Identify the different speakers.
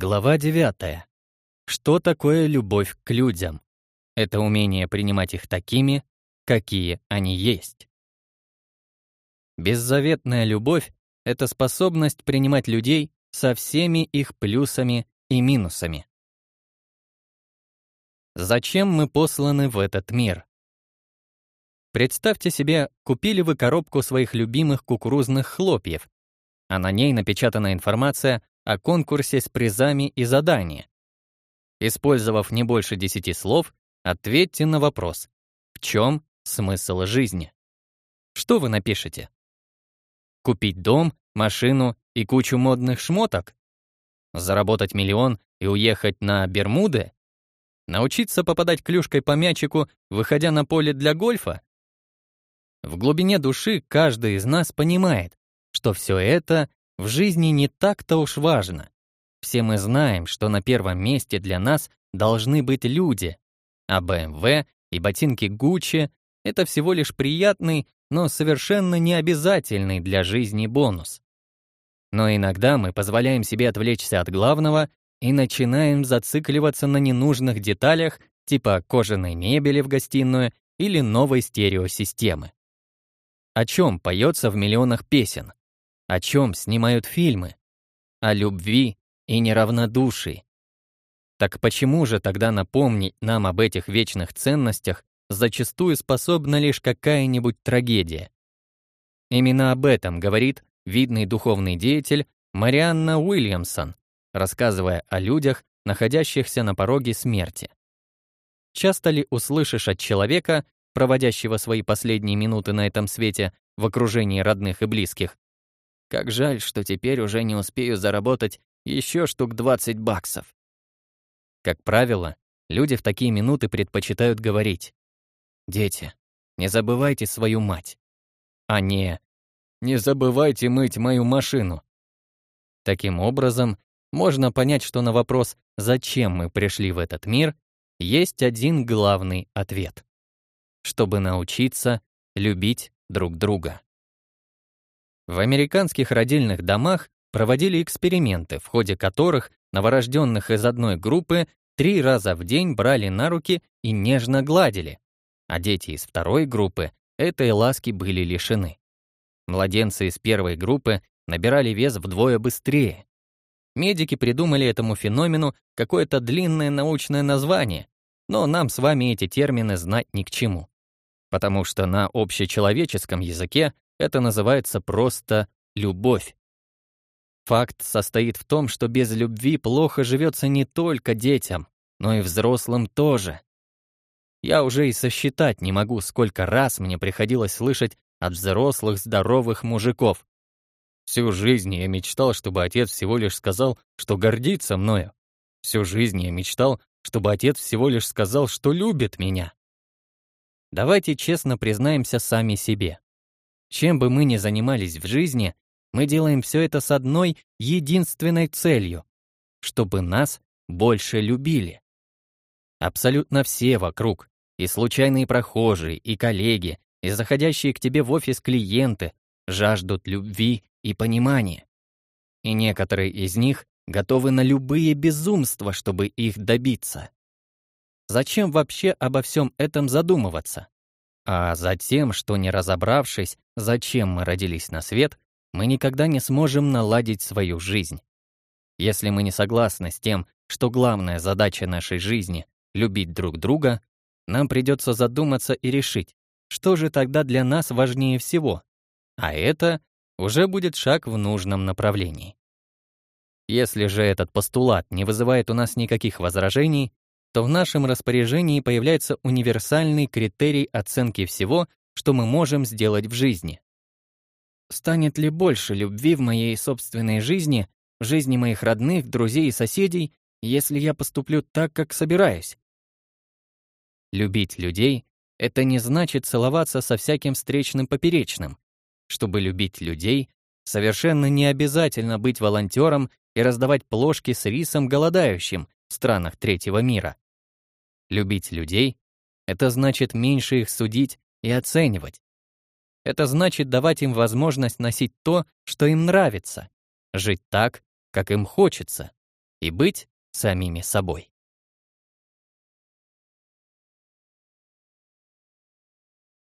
Speaker 1: Глава 9. Что такое любовь к людям? Это умение принимать их такими, какие они есть. Беззаветная любовь — это способность принимать людей со всеми их плюсами и минусами. Зачем мы посланы в этот мир? Представьте себе, купили вы коробку своих любимых кукурузных хлопьев, а на ней напечатана информация о конкурсе с призами и заданиями. Использовав не больше десяти слов, ответьте на вопрос «В чем смысл жизни?» Что вы напишете? Купить дом, машину и кучу модных шмоток? Заработать миллион и уехать на Бермуды? Научиться попадать клюшкой по мячику, выходя на поле для гольфа? В глубине души каждый из нас понимает, что все это в жизни не так-то уж важно. Все мы знаем, что на первом месте для нас должны быть люди, а BMW и ботинки Gucci — это всего лишь приятный, но совершенно не обязательный для жизни бонус. Но иногда мы позволяем себе отвлечься от главного и начинаем зацикливаться на ненужных деталях типа кожаной мебели в гостиную или новой стереосистемы. О чем поется в миллионах песен? О чем снимают фильмы? О любви и неравнодушии. Так почему же тогда напомнить нам об этих вечных ценностях зачастую способна лишь какая-нибудь трагедия? Именно об этом говорит видный духовный деятель Марианна Уильямсон, рассказывая о людях, находящихся на пороге смерти. Часто ли услышишь от человека, проводящего свои последние минуты на этом свете в окружении родных и близких, как жаль, что теперь уже не успею заработать еще штук 20 баксов. Как правило, люди в такие минуты предпочитают говорить «Дети, не забывайте свою мать», а не «Не забывайте мыть мою машину». Таким образом, можно понять, что на вопрос «Зачем мы пришли в этот мир?» есть один главный ответ. Чтобы научиться любить друг друга. В американских родильных домах проводили эксперименты, в ходе которых новорожденных из одной группы три раза в день брали на руки и нежно гладили, а дети из второй группы этой ласки были лишены. Младенцы из первой группы набирали вес вдвое быстрее. Медики придумали этому феномену какое-то длинное научное название, но нам с вами эти термины знать ни к чему. Потому что на общечеловеческом языке это называется просто любовь. Факт состоит в том, что без любви плохо живется не только детям, но и взрослым тоже. Я уже и сосчитать не могу, сколько раз мне приходилось слышать от взрослых здоровых мужиков. Всю жизнь я мечтал, чтобы отец всего лишь сказал, что гордится мною. Всю жизнь я мечтал, чтобы отец всего лишь сказал, что любит меня. Давайте честно признаемся сами себе. Чем бы мы ни занимались в жизни, мы делаем все это с одной единственной целью — чтобы нас больше любили. Абсолютно все вокруг, и случайные прохожие, и коллеги, и заходящие к тебе в офис клиенты жаждут любви и понимания. И некоторые из них готовы на любые безумства, чтобы их добиться. Зачем вообще обо всем этом задумываться? А затем, что не разобравшись, зачем мы родились на свет, мы никогда не сможем наладить свою жизнь. Если мы не согласны с тем, что главная задача нашей жизни — любить друг друга, нам придется задуматься и решить, что же тогда для нас важнее всего. А это уже будет шаг в нужном направлении. Если же этот постулат не вызывает у нас никаких возражений, то в нашем распоряжении появляется универсальный критерий оценки всего, что мы можем сделать в жизни. Станет ли больше любви в моей собственной жизни, в жизни моих родных, друзей и соседей, если я поступлю так, как собираюсь? Любить людей — это не значит целоваться со всяким встречным поперечным. Чтобы любить людей, совершенно не обязательно быть волонтером и раздавать плошки с рисом голодающим, в странах третьего мира. Любить людей — это значит меньше их судить и оценивать. Это значит давать им возможность носить то, что им нравится, жить так, как им хочется, и быть самими собой.